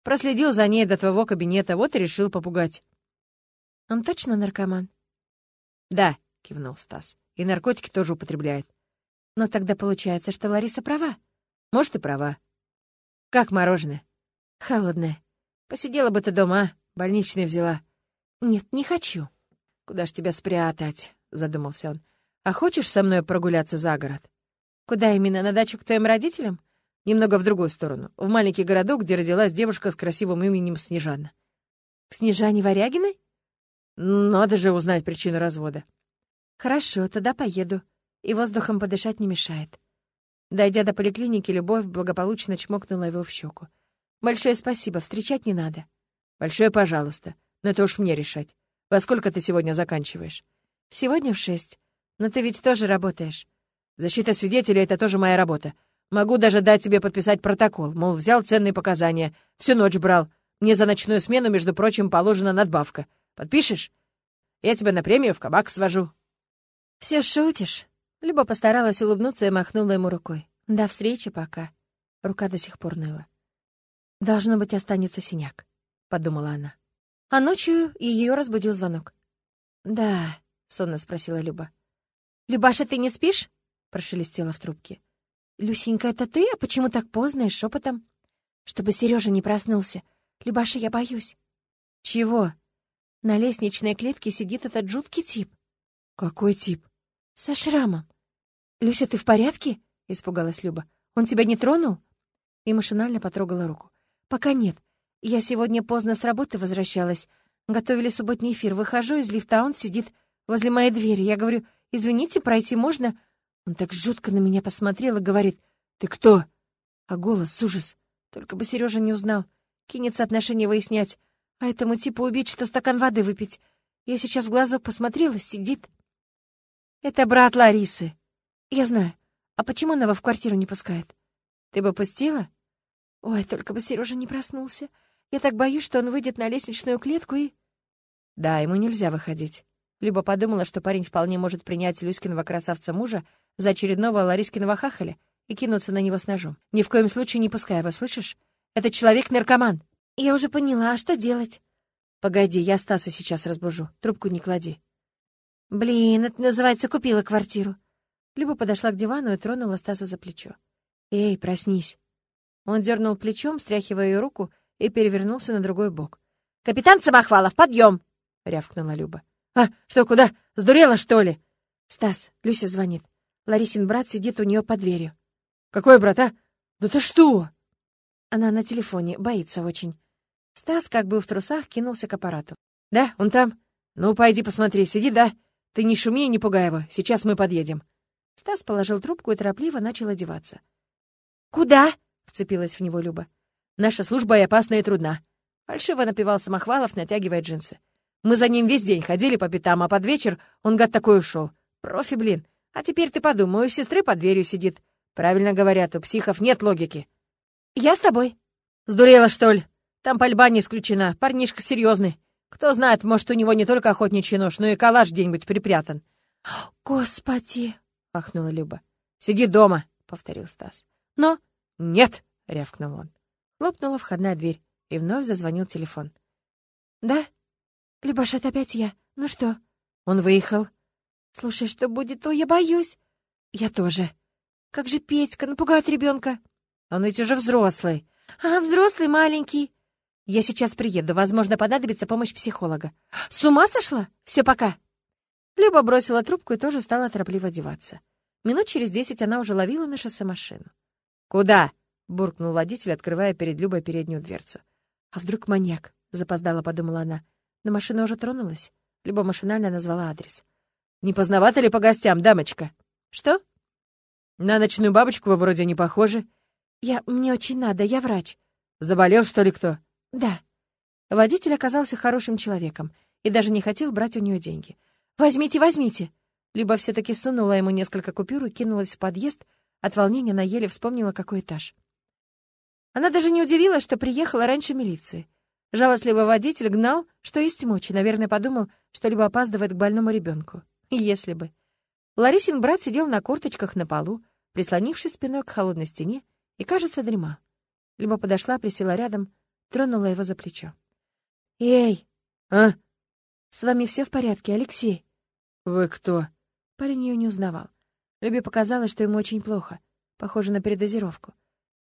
Проследил за ней до твоего кабинета, вот и решил попугать. Он точно наркоман? Да, кивнул Стас. И наркотики тоже употребляет. Но тогда получается, что Лариса права. Может, и права. Как мороженое? Холодное. Посидела бы ты дома, а? Больничный взяла. Нет, не хочу. Куда ж тебя спрятать? Задумался он. А хочешь со мной прогуляться за город? Куда именно? На дачу к твоим родителям? Немного в другую сторону. В маленький городок, где родилась девушка с красивым именем Снежана. К Снежане Варягиной? Надо же узнать причину развода. Хорошо, тогда поеду. И воздухом подышать не мешает. Дойдя до поликлиники, Любовь благополучно чмокнула его в щеку. «Большое спасибо, встречать не надо». «Большое пожалуйста. Но это уж мне решать. Во сколько ты сегодня заканчиваешь?» «Сегодня в шесть. Но ты ведь тоже работаешь». Защита свидетелей — это тоже моя работа. Могу даже дать тебе подписать протокол, мол, взял ценные показания, всю ночь брал. Мне за ночную смену, между прочим, положена надбавка. Подпишешь? Я тебя на премию в кабак свожу». Все шутишь?» Люба постаралась улыбнуться и махнула ему рукой. «До встречи пока». Рука до сих пор ныла. «Должно быть, останется синяк», — подумала она. А ночью ее разбудил звонок. «Да», — сонно спросила Люба. «Любаша, ты не спишь?» прошелестело в трубке. «Люсенька, это ты? А почему так поздно и шепотом?» «Чтобы Сережа не проснулся. Любаша, я боюсь». «Чего?» «На лестничной клетке сидит этот жуткий тип». «Какой тип?» «Со шрамом». «Люся, ты в порядке?» — испугалась Люба. «Он тебя не тронул?» И машинально потрогала руку. «Пока нет. Я сегодня поздно с работы возвращалась. Готовили субботний эфир. Выхожу из лифта, он сидит возле моей двери. Я говорю, извините, пройти можно?» Он так жутко на меня посмотрел и говорит, «Ты кто?» А голос — ужас. Только бы Сережа не узнал. Кинется отношения выяснять. А этому типу убить, что стакан воды выпить. Я сейчас в глазок посмотрела, сидит. Это брат Ларисы. Я знаю. А почему она его в квартиру не пускает? Ты бы пустила? Ой, только бы Сережа не проснулся. Я так боюсь, что он выйдет на лестничную клетку и... Да, ему нельзя выходить. Люба подумала, что парень вполне может принять Люськиного красавца мужа за очередного Ларискиного хахаля и кинуться на него с ножом. Ни в коем случае не пускай его, слышишь? Это человек-наркоман. Я уже поняла, а что делать? Погоди, я Стаса сейчас разбужу. Трубку не клади. Блин, это называется купила квартиру. Люба подошла к дивану и тронула Стаса за плечо. Эй, проснись. Он дернул плечом, стряхивая ее руку, и перевернулся на другой бок. «Капитан Самохвалов, подъем!» — рявкнула Люба. «А, что, куда? Сдурела, что ли?» «Стас, Люся звонит. Ларисин брат сидит у нее под дверью. «Какой брат, а? Да ты что?» Она на телефоне, боится очень. Стас, как был в трусах, кинулся к аппарату. «Да, он там. Ну, пойди посмотри, сиди, да? Ты не шуми и не пугай его, сейчас мы подъедем». Стас положил трубку и торопливо начал одеваться. «Куда?» — вцепилась в него Люба. «Наша служба и опасна, и трудна». Фальшиво напевал Самохвалов, натягивая джинсы. «Мы за ним весь день ходили по пятам, а под вечер он, гад, такой ушел. Профи, блин. А теперь ты подумай, у сестры под дверью сидит. Правильно говорят, у психов нет логики. Я с тобой. Сдурела, что ли? Там пальба не исключена. Парнишка серьезный. Кто знает, может, у него не только охотничий нож, но и калаш где-нибудь припрятан. Господи! — ахнула Люба. «Сиди дома», — повторил Стас. «Но...» «Нет», — рявкнул он. Хлопнула входная дверь, и вновь зазвонил телефон. «Да? Любаша, это опять я. Ну что?» Он выехал. Слушай, что будет, то я боюсь. Я тоже. Как же Петька напугает ребенка? Он ведь уже взрослый. А, взрослый маленький. Я сейчас приеду, возможно, понадобится помощь психолога. С ума сошла? Все, пока. Люба бросила трубку и тоже стала торопливо одеваться. Минут через десять она уже ловила на шоссе машину. «Куда?» — буркнул водитель, открывая перед Любой переднюю дверцу. «А вдруг маньяк?» — запоздала, подумала она. Но машина уже тронулась. Люба машинально назвала адрес. «Не поздновато ли по гостям, дамочка?» «Что?» «На ночную бабочку вы вроде не похожи». «Я... Мне очень надо, я врач». «Заболел, что ли, кто?» «Да». Водитель оказался хорошим человеком и даже не хотел брать у нее деньги. «Возьмите, возьмите!» Люба все-таки сунула ему несколько купюр и кинулась в подъезд. От волнения на еле вспомнила, какой этаж. Она даже не удивилась, что приехала раньше милиции. Жалостливый водитель гнал, что есть мочи. Наверное, подумал, что Люба опаздывает к больному ребенку. Если бы. Ларисин брат сидел на корточках на полу, прислонившись спиной к холодной стене, и, кажется, дремал. Люба подошла, присела рядом, тронула его за плечо. «Эй!» «А?» «С вами все в порядке, Алексей?» «Вы кто?» Парень ее не узнавал. Любе показалось, что ему очень плохо. Похоже на передозировку.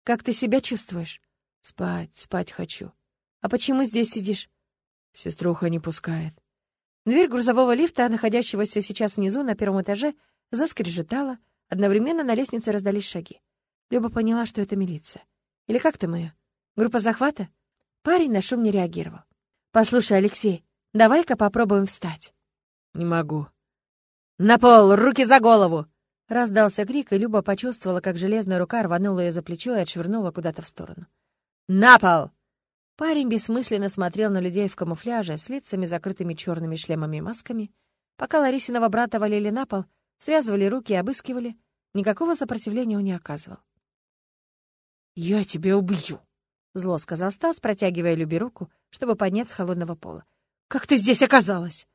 «Как ты себя чувствуешь?» «Спать, спать хочу». «А почему здесь сидишь?» «Сеструха не пускает». Дверь грузового лифта, находящегося сейчас внизу, на первом этаже, заскрежетала. Одновременно на лестнице раздались шаги. Люба поняла, что это милиция. Или как там ее? Группа захвата? Парень на шум не реагировал. «Послушай, Алексей, давай-ка попробуем встать». «Не могу». «На пол! Руки за голову!» Раздался крик, и Люба почувствовала, как железная рука рванула ее за плечо и отшвырнула куда-то в сторону. «На пол!» Парень бессмысленно смотрел на людей в камуфляже с лицами, закрытыми черными шлемами и масками. Пока Ларисиного брата валили на пол, связывали руки и обыскивали, никакого сопротивления он не оказывал. «Я тебя убью!» — зло сказал Стас, протягивая Любе руку, чтобы поднять с холодного пола. «Как ты здесь оказалась?»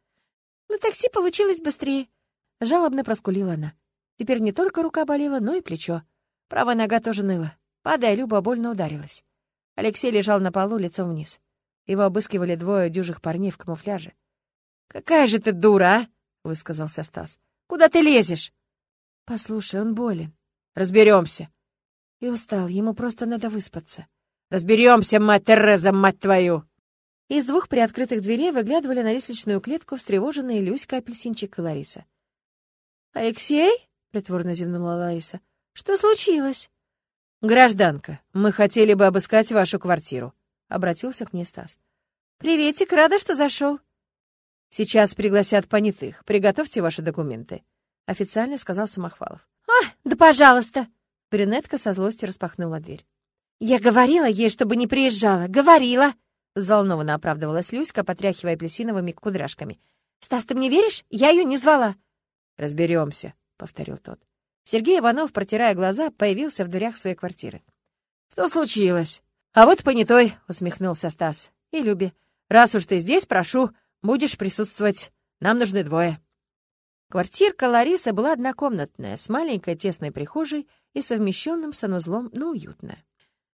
«На такси получилось быстрее», — жалобно проскулила она. Теперь не только рука болела, но и плечо. Правая нога тоже ныла. Падая, Люба больно ударилась. Алексей лежал на полу лицом вниз. Его обыскивали двое дюжих парней в камуфляже. «Какая же ты дура, а!» — высказался Стас. «Куда ты лезешь?» «Послушай, он болен». «Разберемся». И устал, ему просто надо выспаться. «Разберемся, мать Тереза, мать твою!» Из двух приоткрытых дверей выглядывали на лестничную клетку встревоженные Люська, Апельсинчик и Лариса. «Алексей?» — притворно зевнула Лариса. «Что случилось?» «Гражданка, мы хотели бы обыскать вашу квартиру», — обратился к ней Стас. «Приветик, рада, что зашел». «Сейчас пригласят понятых. Приготовьте ваши документы», — официально сказал Самохвалов. «А, да пожалуйста!» Брюнетка со злостью распахнула дверь. «Я говорила ей, чтобы не приезжала. Говорила!» Взволнованно оправдывалась Люська, потряхивая апельсиновыми кудряшками. «Стас, ты мне веришь? Я ее не звала!» «Разберемся», — повторил тот. Сергей Иванов, протирая глаза, появился в дверях своей квартиры. «Что случилось?» «А вот понятой», — усмехнулся Стас. «И Люби, раз уж ты здесь, прошу, будешь присутствовать. Нам нужны двое». Квартирка Ларисы была однокомнатная, с маленькой тесной прихожей и совмещенным санузлом, но уютная.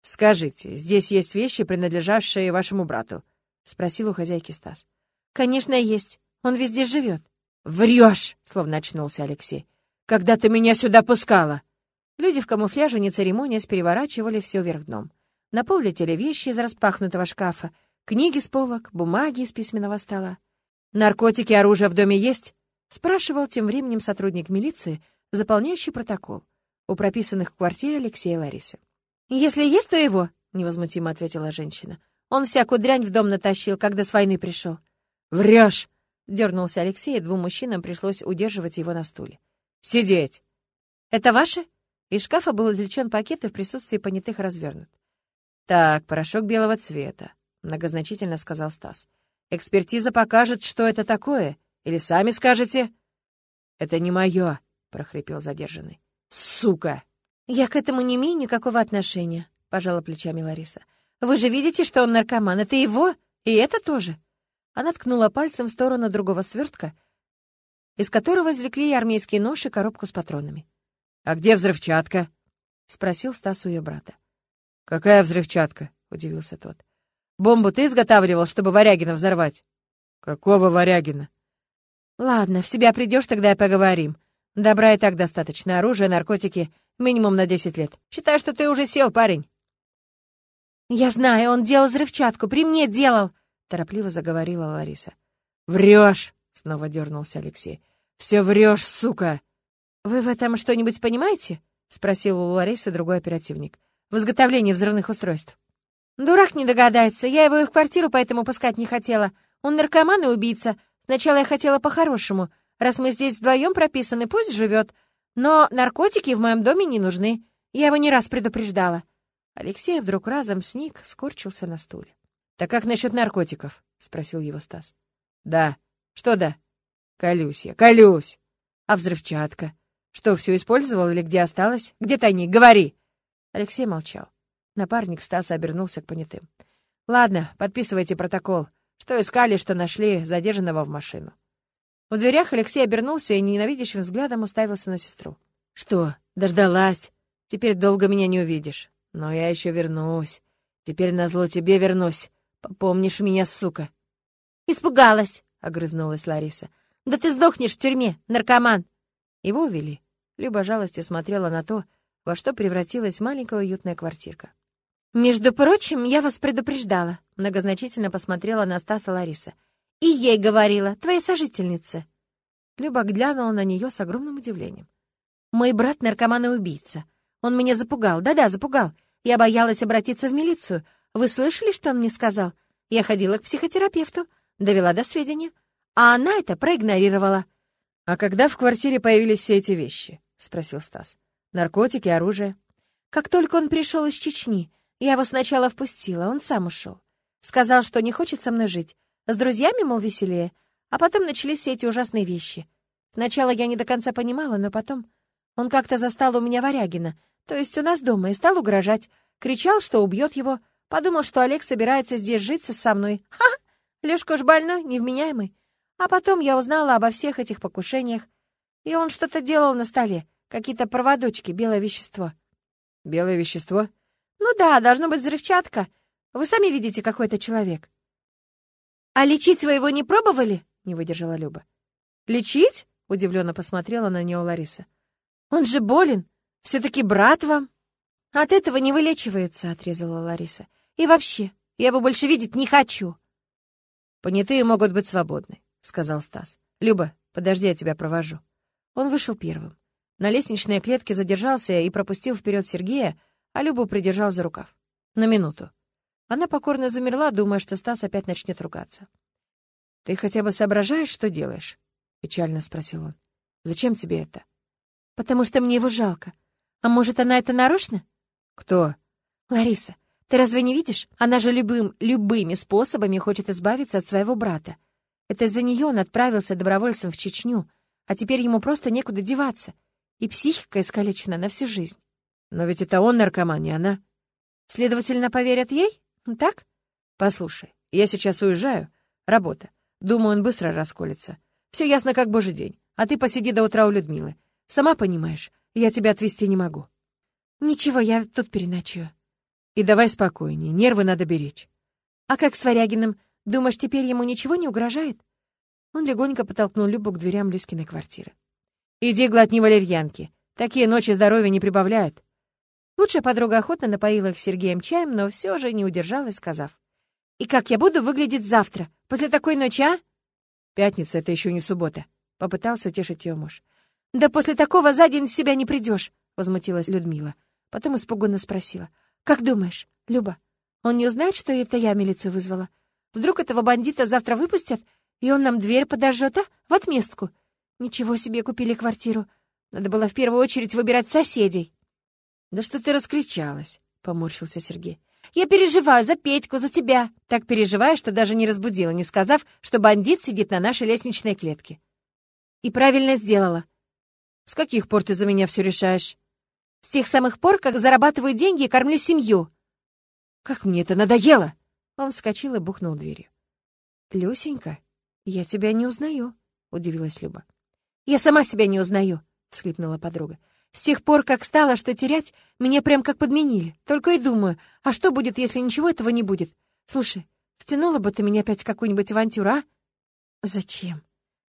«Скажите, здесь есть вещи, принадлежавшие вашему брату?» — спросил у хозяйки Стас. «Конечно, есть. Он везде живет. «Врешь!» — словно очнулся Алексей. «Когда ты меня сюда пускала?» Люди в камуфляже, не церемонясь, переворачивали все вверх дном. На пол летели вещи из распахнутого шкафа, книги с полок, бумаги из письменного стола. «Наркотики, оружие в доме есть?» — спрашивал тем временем сотрудник милиции, заполняющий протокол у прописанных в квартире Алексея и Ларисы. «Если есть, то его», — невозмутимо ответила женщина. «Он всякую дрянь в дом натащил, когда с войны пришел». «Врешь!» — дернулся Алексей, и двум мужчинам пришлось удерживать его на стуле. «Сидеть!» «Это ваше?» Из шкафа был извлечен пакет и в присутствии понятых развернут. «Так, порошок белого цвета», — многозначительно сказал Стас. «Экспертиза покажет, что это такое. Или сами скажете?» «Это не мое», — прохрипел задержанный. «Сука!» «Я к этому не имею никакого отношения», — пожала плечами Лариса. «Вы же видите, что он наркоман. Это его, и это тоже». Она ткнула пальцем в сторону другого свертка, из которого извлекли армейский нож и коробку с патронами. «А где взрывчатка?» — спросил Стас у ее брата. «Какая взрывчатка?» — удивился тот. «Бомбу ты изготавливал, чтобы Варягина взорвать?» «Какого Варягина?» Ладно, в себя придешь, тогда и поговорим. Добра и так достаточно. Оружие, наркотики. Минимум на десять лет. Считай, что ты уже сел, парень. Я знаю, он делал взрывчатку. При мне делал. Торопливо заговорила Лариса. Врешь! Снова дернулся Алексей. Все врешь, сука! Вы в этом что-нибудь понимаете? Спросил у Ларисы другой оперативник. В изготовлении взрывных устройств. Дурак не догадается. Я его и в квартиру поэтому пускать не хотела. Он наркоман и убийца. Сначала я хотела по-хорошему. Раз мы здесь вдвоем прописаны, пусть живет. Но наркотики в моем доме не нужны. Я его не раз предупреждала. Алексей вдруг разом сник, скорчился на стуле. «Так как насчет наркотиков?» — спросил его Стас. «Да. Что да?» «Колюсь я, колюсь!» «А взрывчатка? Что, все использовал или где осталось? Где тайник? Говори!» Алексей молчал. Напарник Стаса обернулся к понятым. «Ладно, подписывайте протокол. Что искали, что нашли, задержанного в машину». В дверях Алексей обернулся и ненавидящим взглядом уставился на сестру. «Что, дождалась? Теперь долго меня не увидишь. Но я еще вернусь. Теперь назло тебе вернусь. Попомнишь меня, сука». «Испугалась», — огрызнулась Лариса. «Да ты сдохнешь в тюрьме, наркоман!» Его увели. Люба жалостью смотрела на то, во что превратилась маленькая уютная квартирка. «Между прочим, я вас предупреждала», — многозначительно посмотрела на Стаса Лариса. «И ей говорила, твоей сожительнице». Люба глянула на нее с огромным удивлением. «Мой брат наркоман и убийца. Он меня запугал, да-да, запугал. Я боялась обратиться в милицию. Вы слышали, что он мне сказал? Я ходила к психотерапевту, довела до сведения. А она это проигнорировала». «А когда в квартире появились все эти вещи?» — спросил Стас. «Наркотики, оружие?» «Как только он пришел из Чечни, я его сначала впустила, он сам ушел. Сказал, что не хочет со мной жить. С друзьями, мол, веселее. А потом начались все эти ужасные вещи. Сначала я не до конца понимала, но потом... Он как-то застал у меня Варягина, то есть у нас дома, и стал угрожать. Кричал, что убьет его. Подумал, что Олег собирается здесь житься со мной. Ха! Лёшка уж больной, невменяемый. А потом я узнала обо всех этих покушениях. И он что-то делал на столе. Какие-то проводочки, белое вещество. Белое вещество? Ну да, должно быть взрывчатка. Вы сами видите, какой это человек. А лечить вы его не пробовали? Не выдержала Люба. Лечить? Удивленно посмотрела на нее Лариса. Он же болен. Все-таки брат вам. От этого не вылечивается, отрезала Лариса. И вообще, я его больше видеть не хочу. Понятые могут быть свободны, сказал Стас. Люба, подожди, я тебя провожу. Он вышел первым. На лестничной клетке задержался и пропустил вперед Сергея, а Любу придержал за рукав. На минуту. Она покорно замерла, думая, что Стас опять начнет ругаться. «Ты хотя бы соображаешь, что делаешь?» — печально спросил он. «Зачем тебе это?» «Потому что мне его жалко. А может, она это нарочно?» «Кто?» «Лариса, ты разве не видишь? Она же любым, любыми способами хочет избавиться от своего брата. Это из-за нее он отправился добровольцем в Чечню, а теперь ему просто некуда деваться. И психика искалечена на всю жизнь. Но ведь это он наркоман, не она. Следовательно, поверят ей? Так? Послушай, я сейчас уезжаю. Работа. Думаю, он быстро расколется. Все ясно, как божий день. А ты посиди до утра у Людмилы. Сама понимаешь, я тебя отвезти не могу. Ничего, я тут переночую. И давай спокойнее, нервы надо беречь. А как с Варягиным? Думаешь, теперь ему ничего не угрожает? Он легонько подтолкнул Любу к дверям Люськиной квартиры. «Иди глотни валерьянки. Такие ночи здоровья не прибавляют. Лучшая подруга охотно напоила их Сергеем чаем, но все же не удержалась, сказав. «И как я буду выглядеть завтра, после такой ночи, а?» «Пятница — это еще не суббота», — попытался утешить ее муж. «Да после такого за день в себя не придешь», — возмутилась Людмила. Потом испуганно спросила. «Как думаешь, Люба, он не узнает, что это я милицию вызвала? Вдруг этого бандита завтра выпустят, и он нам дверь подожжет, а? В отместку? Ничего себе купили квартиру. Надо было в первую очередь выбирать соседей». «Да что ты раскричалась?» — поморщился Сергей. «Я переживаю за Петьку, за тебя. Так переживаю, что даже не разбудила, не сказав, что бандит сидит на нашей лестничной клетке». «И правильно сделала». «С каких пор ты за меня все решаешь?» «С тех самых пор, как зарабатываю деньги и кормлю семью». «Как мне это надоело!» Он вскочил и бухнул дверью. «Люсенька, я тебя не узнаю», — удивилась Люба. «Я сама себя не узнаю», — всхлипнула подруга. С тех пор, как стало что терять, меня прям как подменили. Только и думаю, а что будет, если ничего этого не будет? Слушай, втянула бы ты меня опять в какую-нибудь авантюру, а? Зачем?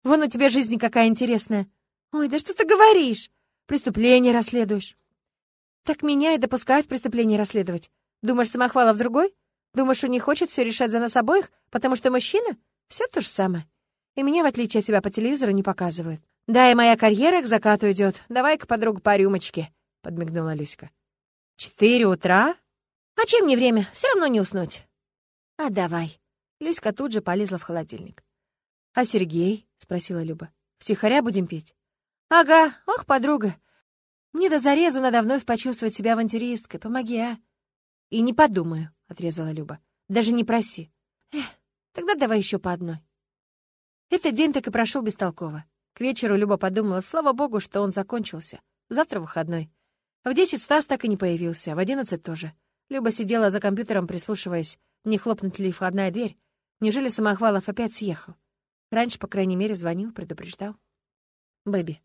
Вон у тебя жизнь какая интересная. Ой, да что ты говоришь? Преступление расследуешь. Так меня и допускают преступление расследовать. Думаешь, Самохвалов другой? Думаешь, он не хочет все решать за нас обоих, потому что мужчина? Все то же самое. И меня, в отличие от тебя, по телевизору не показывают. Да, и моя карьера к закату идет. Давай-ка, подруга, по рюмочке, — подмигнула Люська. Четыре утра? А чем мне время? Все равно не уснуть. А давай. Люська тут же полезла в холодильник. «А Сергей?» — спросила Люба. «Втихаря будем пить?» «Ага, ох, подруга. Мне до зарезу надо вновь почувствовать себя авантюристкой. Помоги, а?» «И не подумаю», — отрезала Люба. «Даже не проси». «Эх, тогда давай еще по одной». Этот день так и прошел бестолково. К вечеру Люба подумала, слава богу, что он закончился. Завтра выходной. В десять Стас так и не появился, в одиннадцать тоже. Люба сидела за компьютером, прислушиваясь, не хлопнет ли входная дверь. Неужели Самохвалов опять съехал? Раньше, по крайней мере, звонил, предупреждал. Бэби.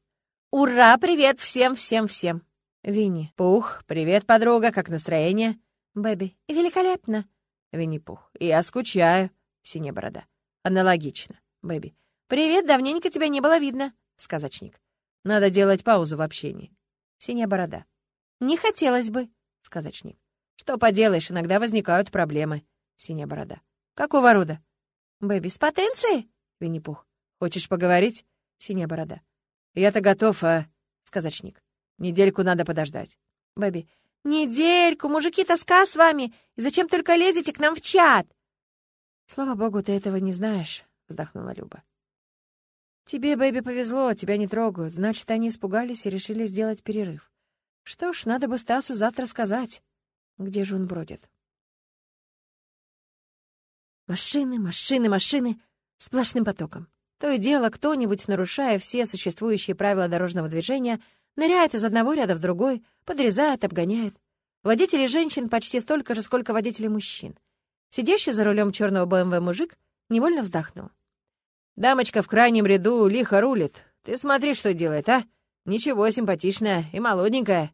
«Ура! Привет всем-всем-всем!» Винни. «Пух, привет, подруга, как настроение?» Бэби. «Великолепно!» Винни-Пух. «Я скучаю!» Синяя борода. «Аналогично!» Бэби. «Привет, давненько тебя не было видно!» Сказочник. «Надо делать паузу в общении!» Синяя борода. «Не хотелось бы!» Сказочник. «Что поделаешь, иногда возникают проблемы!» Синяя борода. «Какого рода?» «Бэби, с потенцией?» Винни-Пух. «Хочешь поговорить?» Синяя борода. «Я-то готов, а...» Сказочник. «Недельку надо подождать». Бэби. «Недельку! Мужики, тоска с вами! И зачем только лезете к нам в чат?» «Слава богу, ты этого не знаешь», — вздохнула Люба. «Тебе, Бэби, повезло, тебя не трогают. Значит, они испугались и решили сделать перерыв. Что ж, надо бы Стасу завтра сказать, где же он бродит». Машины, машины, машины сплошным потоком. То и дело, кто-нибудь, нарушая все существующие правила дорожного движения, ныряет из одного ряда в другой, подрезает, обгоняет. Водителей женщин почти столько же, сколько водителей мужчин. Сидящий за рулем черного БМВ мужик невольно вздохнул. «Дамочка в крайнем ряду лихо рулит. Ты смотри, что делает, а? Ничего, симпатичная и молоденькая».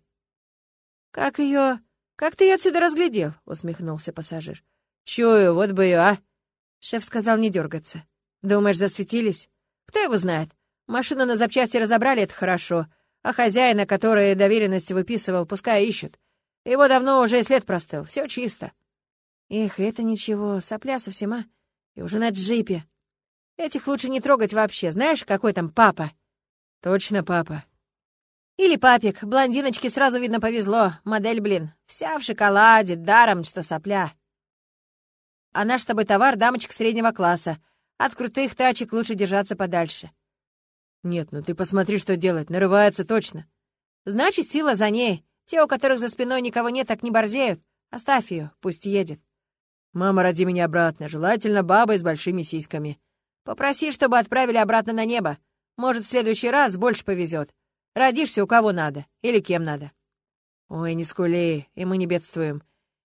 «Как ее... Как ты ее отсюда разглядел?» — усмехнулся пассажир. «Чую, вот бы ее, а?» Шеф сказал не дергаться. Думаешь, засветились? Кто его знает? Машину на запчасти разобрали, это хорошо. А хозяина, который доверенность выписывал, пускай ищут. Его давно уже след простыл, все чисто. Эх, это ничего, сопля совсем, а? И уже на джипе. Этих лучше не трогать вообще. Знаешь, какой там папа? Точно папа. Или папик. Блондиночке сразу видно повезло. Модель, блин, вся в шоколаде, даром, что сопля. А наш с тобой товар — дамочек среднего класса. От крутых тачек лучше держаться подальше. Нет, ну ты посмотри, что делает. Нарывается точно. Значит, сила за ней. Те, у которых за спиной никого нет, так не борзеют. Оставь ее, пусть едет. Мама, роди меня обратно, желательно бабой с большими сиськами. Попроси, чтобы отправили обратно на небо. Может, в следующий раз больше повезет. Родишься у кого надо или кем надо. Ой, не скули, и мы не бедствуем.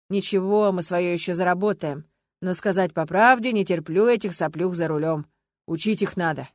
Ничего, мы свое еще заработаем. Но сказать по правде, не терплю этих соплюх за рулем. Учить их надо.